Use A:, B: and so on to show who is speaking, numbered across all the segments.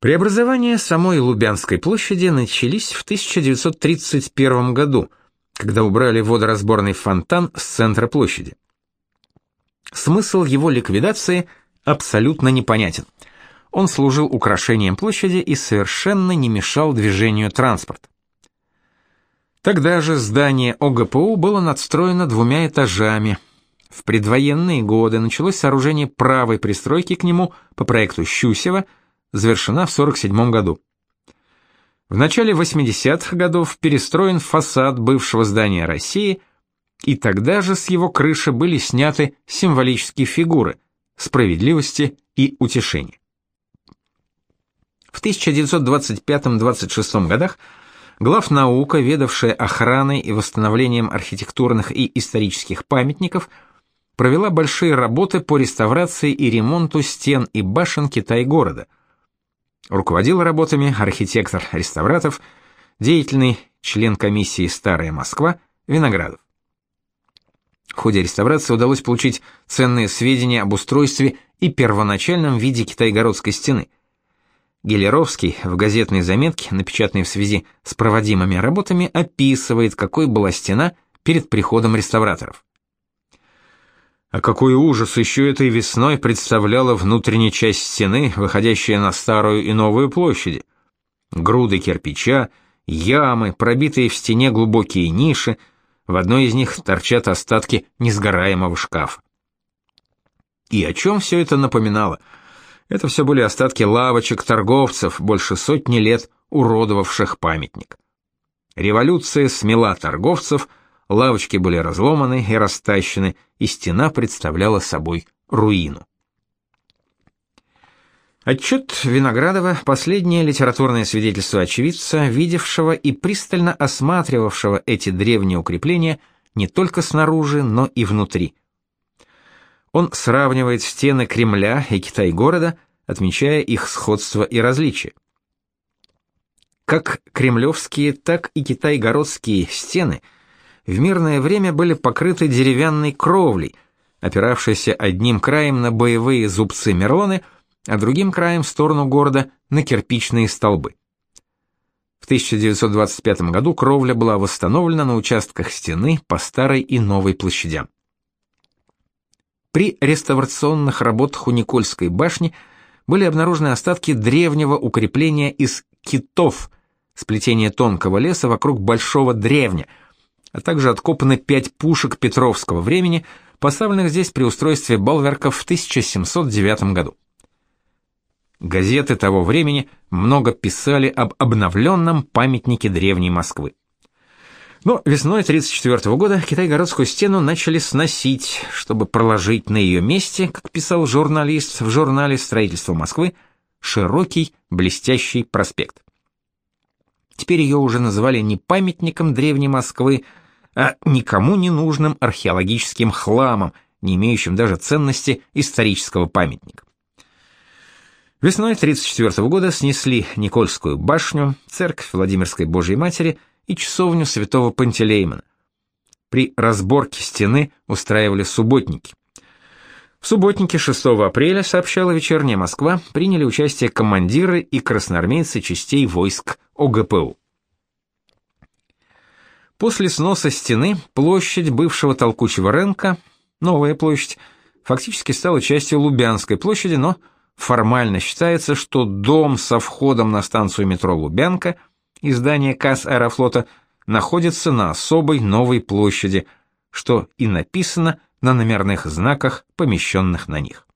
A: Преобразования самой Лубянской площади начались в 1931 году, когда убрали водоразборный фонтан с центра площади. Смысл его ликвидации абсолютно непонятен. Он служил украшением площади и совершенно не мешал движению транспорта. Тогда же здание ОГПУ было надстроено двумя этажами. В предвоенные годы началось сооружение правой пристройки к нему по проекту Щусева – завершена в 47 году. В начале 80-х годов перестроен фасад бывшего здания России, и тогда же с его крыши были сняты символические фигуры справедливости и утешения. В 1925-26 годах главнаука, ведавшая охраной и восстановлением архитектурных и исторических памятников, провела большие работы по реставрации и ремонту стен и башен Китай-города – Руководил работами архитектор реставратов, деятельный член комиссии «Старая Москва» Виноградов. В ходе реставрации удалось получить ценные сведения об устройстве и первоначальном виде Китайгородской стены. Гелеровский в газетной заметке, напечатанной в связи с проводимыми работами, описывает, какой была стена перед приходом реставраторов. А какой ужас еще этой весной представляла внутренняя часть стены, выходящая на старую и новую площади. Груды кирпича, ямы, пробитые в стене глубокие ниши, в одной из них торчат остатки несгораемого шкафа. И о чем все это напоминало? Это все были остатки лавочек торговцев, больше сотни лет уродовавших памятник. Революция смела торговцев, лавочки были разломаны и растащены, и стена представляла собой руину. Отчет Виноградова – последнее литературное свидетельство очевидца, видевшего и пристально осматривавшего эти древние укрепления не только снаружи, но и внутри. Он сравнивает стены Кремля и Китай-города, отмечая их сходство и различия. Как кремлевские, так и китайгородские стены – в мирное время были покрыты деревянной кровлей, опиравшейся одним краем на боевые зубцы Мерлоны, а другим краем в сторону города на кирпичные столбы. В 1925 году кровля была восстановлена на участках стены по старой и новой площадям. При реставрационных работах у Никольской башни были обнаружены остатки древнего укрепления из китов, сплетения тонкого леса вокруг большого древня – а также откопаны пять пушек Петровского времени, поставленных здесь при устройстве Балверков в 1709 году. Газеты того времени много писали об обновленном памятнике древней Москвы. Но весной 1934 года Китай-городскую стену начали сносить, чтобы проложить на ее месте, как писал журналист в журнале «Строительство Москвы», широкий блестящий проспект. Теперь ее уже называли не памятником древней Москвы, а никому не нужным археологическим хламом, не имеющим даже ценности исторического памятника. Весной 1934 года снесли Никольскую башню, церковь Владимирской Божьей Матери и часовню святого Пантелеймона. При разборке стены устраивали субботники. В субботнике 6 апреля, сообщала вечерняя Москва, приняли участие командиры и красноармейцы частей войск ОГПУ. После сноса стены площадь бывшего толкучего рынка, новая площадь, фактически стала частью Лубянской площади, но формально считается, что дом со входом на станцию метро Лубянка и здание КАС Аэрофлота находится на особой новой площади, что и написано на номерных знаках, помещенных на них.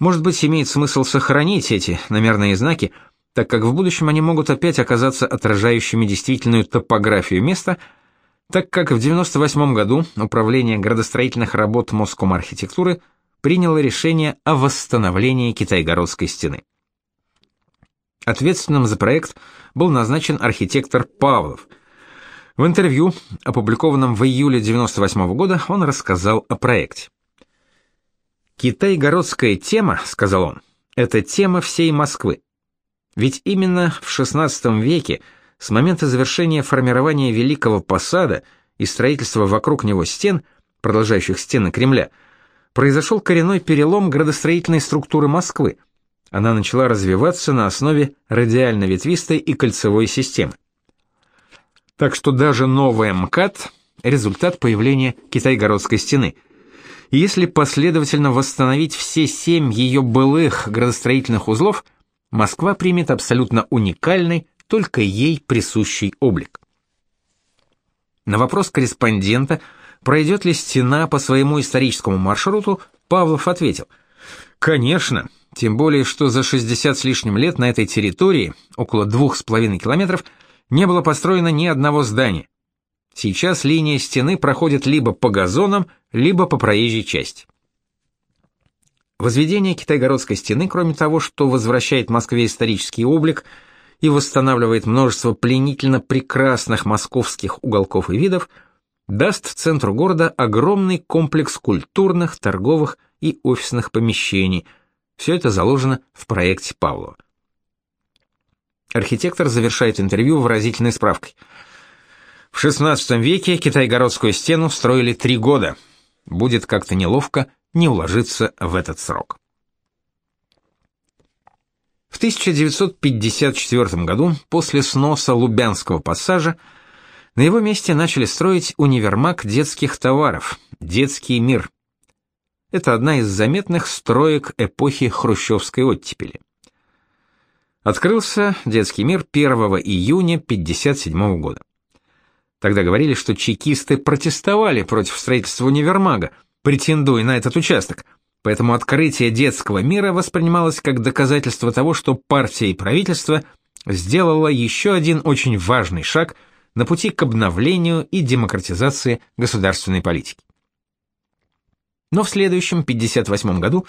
A: Может быть, имеет смысл сохранить эти номерные знаки, так как в будущем они могут опять оказаться отражающими действительную топографию места, так как в 98 году Управление градостроительных работ Моском архитектуры приняло решение о восстановлении Китайгородской стены. Ответственным за проект был назначен архитектор Павлов. В интервью, опубликованном в июле 98 года, он рассказал о проекте. «Китайгородская тема, — сказал он, — это тема всей Москвы. Ведь именно в XVI веке, с момента завершения формирования Великого Посада и строительства вокруг него стен, продолжающих стены Кремля, произошел коренной перелом градостроительной структуры Москвы, она начала развиваться на основе радиально-ветвистой и кольцевой системы. Так что даже новая МКАД – результат появления Китайгородской стены. И если последовательно восстановить все семь ее былых градостроительных узлов, Москва примет абсолютно уникальный, только ей присущий облик. На вопрос корреспондента, пройдет ли стена по своему историческому маршруту, Павлов ответил – Конечно, тем более, что за 60 с лишним лет на этой территории, около двух с половиной километров, не было построено ни одного здания. Сейчас линия стены проходит либо по газонам, либо по проезжей части. Возведение Китайгородской стены, кроме того, что возвращает Москве исторический облик и восстанавливает множество пленительно прекрасных московских уголков и видов, даст центру города огромный комплекс культурных, торговых и офисных помещений. Все это заложено в проекте Павлова. Архитектор завершает интервью выразительной справкой. В XVI веке Китайгородскую стену строили три года. Будет как-то неловко не уложиться в этот срок. В 1954 году, после сноса Лубянского пассажа, на его месте начали строить универмаг детских товаров «Детский мир», это одна из заметных строек эпохи хрущевской оттепели. Открылся детский мир 1 июня 57 года. Тогда говорили, что чекисты протестовали против строительства универмага, претендуя на этот участок, поэтому открытие детского мира воспринималось как доказательство того, что партия и правительство сделало еще один очень важный шаг на пути к обновлению и демократизации государственной политики. Но в следующем, 58 году,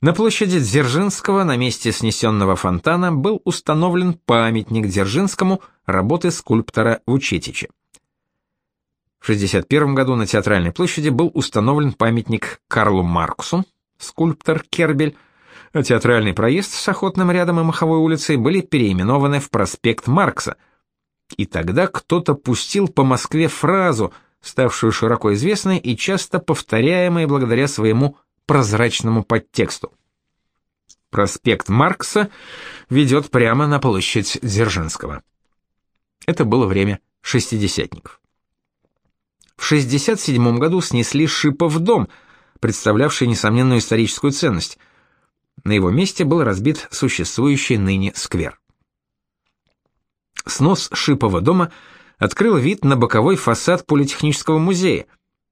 A: на площади Дзержинского на месте снесенного фонтана был установлен памятник Дзержинскому работы скульптора Вучетича. В 61 году на Театральной площади был установлен памятник Карлу Марксу, скульптор Кербель, а театральный проезд с Охотным рядом и Маховой улицей были переименованы в проспект Маркса. И тогда кто-то пустил по Москве фразу – ставшую широко известной и часто повторяемой благодаря своему прозрачному подтексту. Проспект Маркса ведет прямо на площадь Дзержинского. Это было время шестидесятников. В 67 году снесли Шипов дом, представлявший несомненную историческую ценность. На его месте был разбит существующий ныне сквер. Снос Шипова дома – открыл вид на боковой фасад Политехнического музея,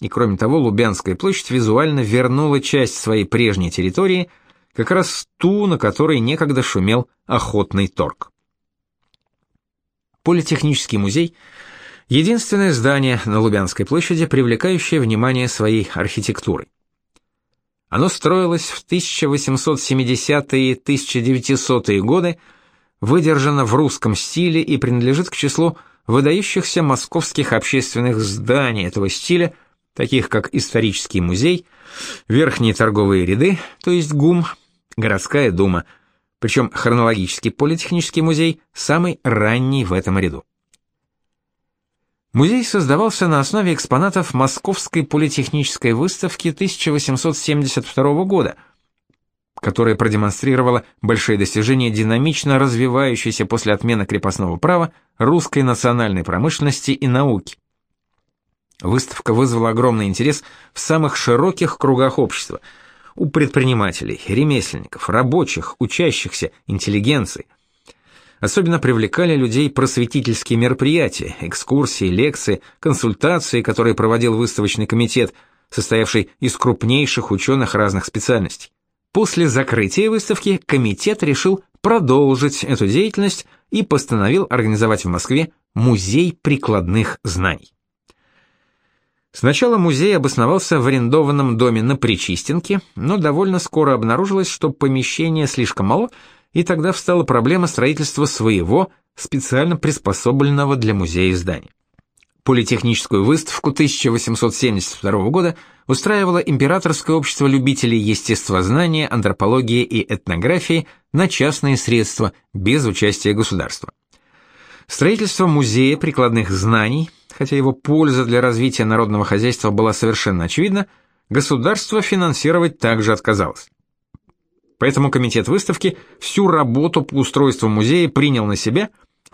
A: и кроме того Лубянская площадь визуально вернула часть своей прежней территории, как раз ту, на которой некогда шумел охотный торг. Политехнический музей – единственное здание на Лубянской площади, привлекающее внимание своей архитектурой. Оно строилось в 1870-е 1900-е годы, выдержано в русском стиле и принадлежит к числу выдающихся московских общественных зданий этого стиля, таких как исторический музей, верхние торговые ряды, то есть ГУМ, городская дума, причем хронологический политехнический музей самый ранний в этом ряду. Музей создавался на основе экспонатов Московской политехнической выставки 1872 года – которая продемонстрировала большие достижения динамично развивающейся после отмены крепостного права русской национальной промышленности и науки. Выставка вызвала огромный интерес в самых широких кругах общества – у предпринимателей, ремесленников, рабочих, учащихся, интеллигенции. Особенно привлекали людей просветительские мероприятия, экскурсии, лекции, консультации, которые проводил выставочный комитет, состоявший из крупнейших ученых разных специальностей. После закрытия выставки комитет решил продолжить эту деятельность и постановил организовать в Москве музей прикладных знаний. Сначала музей обосновался в арендованном доме на Причистенке, но довольно скоро обнаружилось, что помещение слишком мало, и тогда встала проблема строительства своего, специально приспособленного для музея здания. Политехническую выставку 1872 года устраивало Императорское общество любителей естествознания, антропологии и этнографии на частные средства, без участия государства. Строительство музея прикладных знаний, хотя его польза для развития народного хозяйства была совершенно очевидна, государство финансировать также отказалось. Поэтому комитет выставки всю работу по устройству музея принял на себя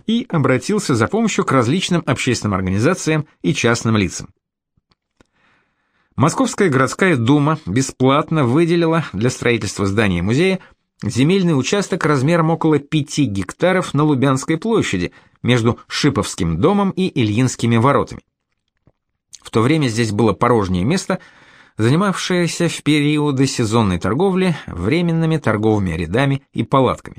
A: и обратился за помощью к различным общественным организациям и частным лицам. Московская городская дума бесплатно выделила для строительства здания музея земельный участок размером около 5 гектаров на Лубянской площади между Шиповским домом и Ильинскими воротами. В то время здесь было порожнее место, занимавшееся в периоды сезонной торговли временными торговыми рядами и палатками.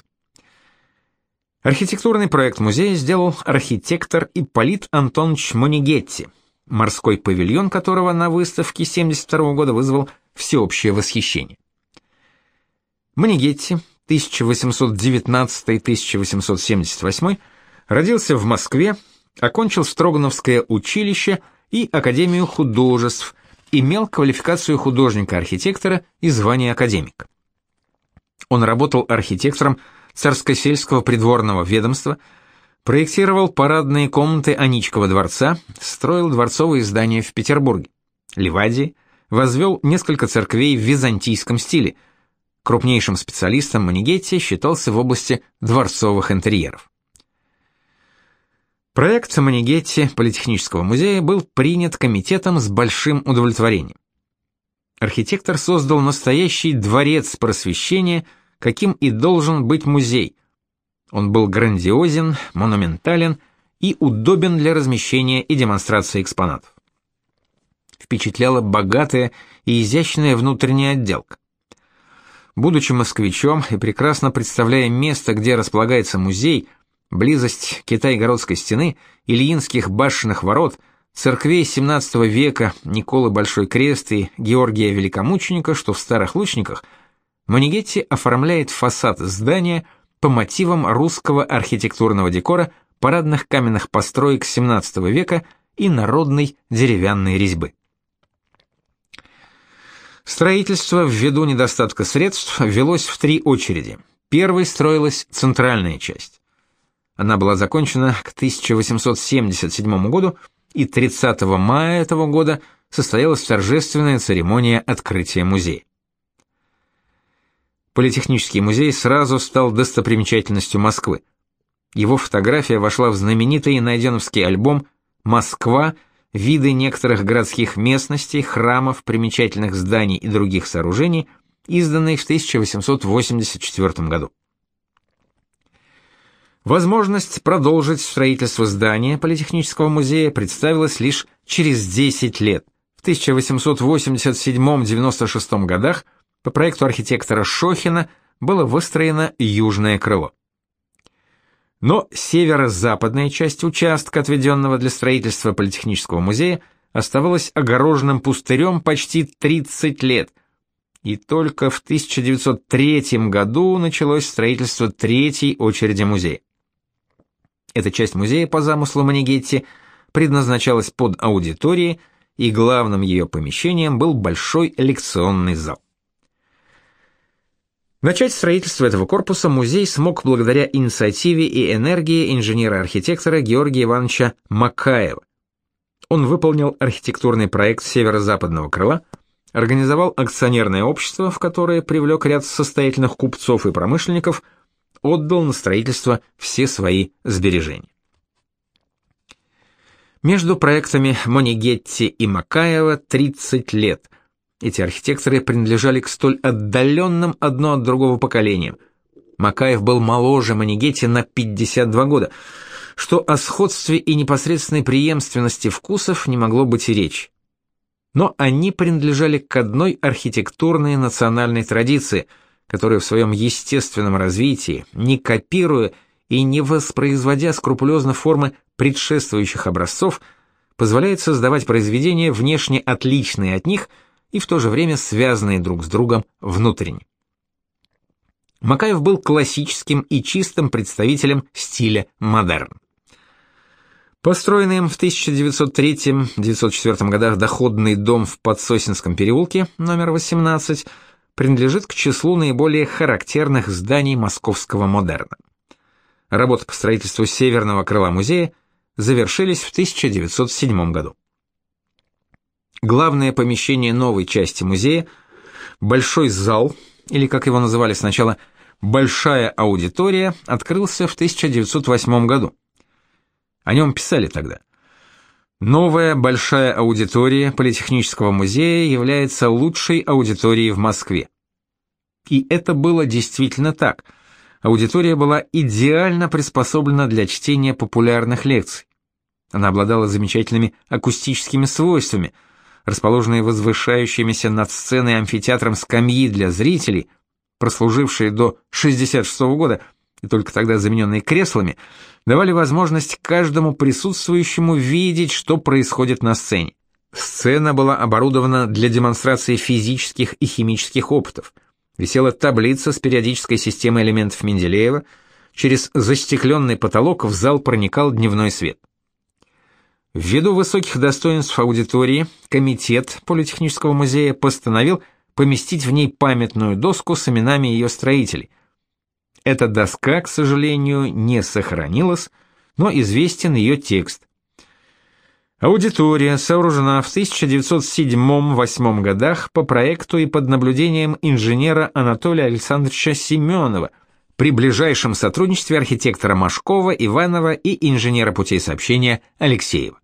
A: Архитектурный проект музея сделал архитектор Ипполит Антонович Монигетти, морской павильон которого на выставке 72 года вызвал всеобщее восхищение. Манигетти, 1819-1878, родился в Москве, окончил Строгановское училище и Академию художеств, имел квалификацию художника-архитектора и звание академика. Он работал архитектором царско-сельского придворного ведомства, проектировал парадные комнаты Аничкова дворца, строил дворцовые здания в Петербурге, Ливадии, возвел несколько церквей в византийском стиле – Крупнейшим специалистом Манигетти считался в области дворцовых интерьеров. Проект Манигетти Политехнического музея был принят комитетом с большим удовлетворением. Архитектор создал настоящий дворец просвещения, каким и должен быть музей. Он был грандиозен, монументален и удобен для размещения и демонстрации экспонатов. Впечатляла богатая и изящная внутренняя отделка. Будучи москвичом и прекрасно представляя место, где располагается музей, близость Китай-городской стены, Ильинских башенных ворот, церквей XVII века Николы Большой Крест и Георгия Великомученика, что в Старых Лучниках, Монигетти оформляет фасад здания по мотивам русского архитектурного декора, парадных каменных построек XVII века и народной деревянной резьбы. Строительство ввиду недостатка средств велось в три очереди. Первой строилась центральная часть. Она была закончена к 1877 году, и 30 мая этого года состоялась торжественная церемония открытия музея. Политехнический музей сразу стал достопримечательностью Москвы. Его фотография вошла в знаменитый Найденовский альбом «Москва виды некоторых городских местностей, храмов, примечательных зданий и других сооружений, изданный в 1884 году. Возможность продолжить строительство здания Политехнического музея представилась лишь через 10 лет. В 1887-96 годах по проекту архитектора Шохина было выстроено южное крыло. Но северо-западная часть участка, отведенного для строительства Политехнического музея, оставалась огороженным пустырем почти 30 лет, и только в 1903 году началось строительство третьей очереди музея. Эта часть музея по замыслу Манигетти предназначалась под аудитории, и главным ее помещением был большой лекционный зал. Начать строительство этого корпуса музей смог благодаря инициативе и энергии инженера-архитектора Георгия Ивановича Макаева. Он выполнил архитектурный проект северо-западного крыла, организовал акционерное общество, в которое привлек ряд состоятельных купцов и промышленников, отдал на строительство все свои сбережения. Между проектами Монигетти и Макаева 30 лет – эти архитекторы принадлежали к столь отдаленным одно от другого поколениям. Макаев был моложе Манигетти на 52 года, что о сходстве и непосредственной преемственности вкусов не могло быть и речи. Но они принадлежали к одной архитектурной национальной традиции, которая в своем естественном развитии, не копируя и не воспроизводя скрупулезно формы предшествующих образцов, позволяет создавать произведения внешне отличные от них – и в то же время связанные друг с другом внутренне. Макаев был классическим и чистым представителем стиля модерн. Построенный им в 1903-1904 годах доходный дом в Подсосинском переулке, номер 18, принадлежит к числу наиболее характерных зданий московского модерна. Работы по строительству северного крыла музея завершились в 1907 году. Главное помещение новой части музея – большой зал, или как его называли сначала, «Большая аудитория», открылся в 1908 году. О нем писали тогда. Новая большая аудитория Политехнического музея является лучшей аудиторией в Москве. И это было действительно так. Аудитория была идеально приспособлена для чтения популярных лекций. Она обладала замечательными акустическими свойствами, расположенные возвышающимися над сценой амфитеатром скамьи для зрителей, прослужившие до 66 -го года и только тогда замененные креслами, давали возможность каждому присутствующему видеть, что происходит на сцене. Сцена была оборудована для демонстрации физических и химических опытов. Висела таблица с периодической системой элементов Менделеева, через застекленный потолок в зал проникал дневной свет. Ввиду высоких достоинств аудитории, комитет Политехнического музея постановил поместить в ней памятную доску с именами ее строителей. Эта доска, к сожалению, не сохранилась, но известен ее текст. Аудитория сооружена в 1907-8 годах по проекту и под наблюдением инженера Анатолия Александровича Семенова при ближайшем сотрудничестве архитектора Машкова, Иванова и инженера путей сообщения Алексеева.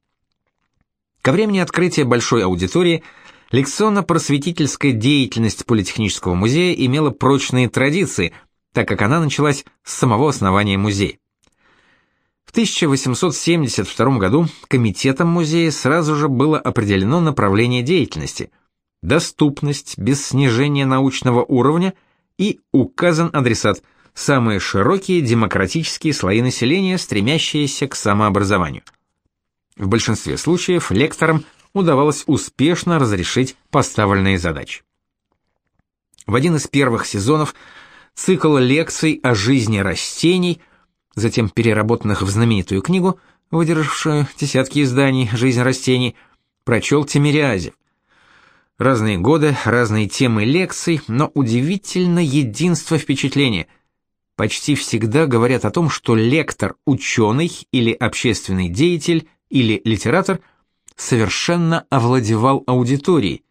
A: Ко времени открытия большой аудитории лекционно-просветительская деятельность Политехнического музея имела прочные традиции, так как она началась с самого основания музея. В 1872 году комитетом музея сразу же было определено направление деятельности – доступность без снижения научного уровня и указан адресат – самые широкие демократические слои населения, стремящиеся к самообразованию – в большинстве случаев лекторам удавалось успешно разрешить поставленные задачи. В один из первых сезонов цикл лекций о жизни растений, затем переработанных в знаменитую книгу, выдержавшую десятки изданий «Жизнь растений», прочел Тимирязев. Разные годы, разные темы лекций, но удивительно единство впечатления. Почти всегда говорят о том, что лектор – ученый или общественный деятель или литератор совершенно овладевал аудиторией.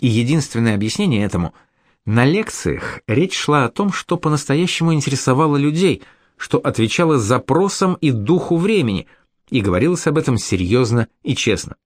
A: И единственное объяснение этому – на лекциях речь шла о том, что по-настоящему интересовало людей, что отвечало запросам и духу времени, и говорилось об этом серьезно и честно.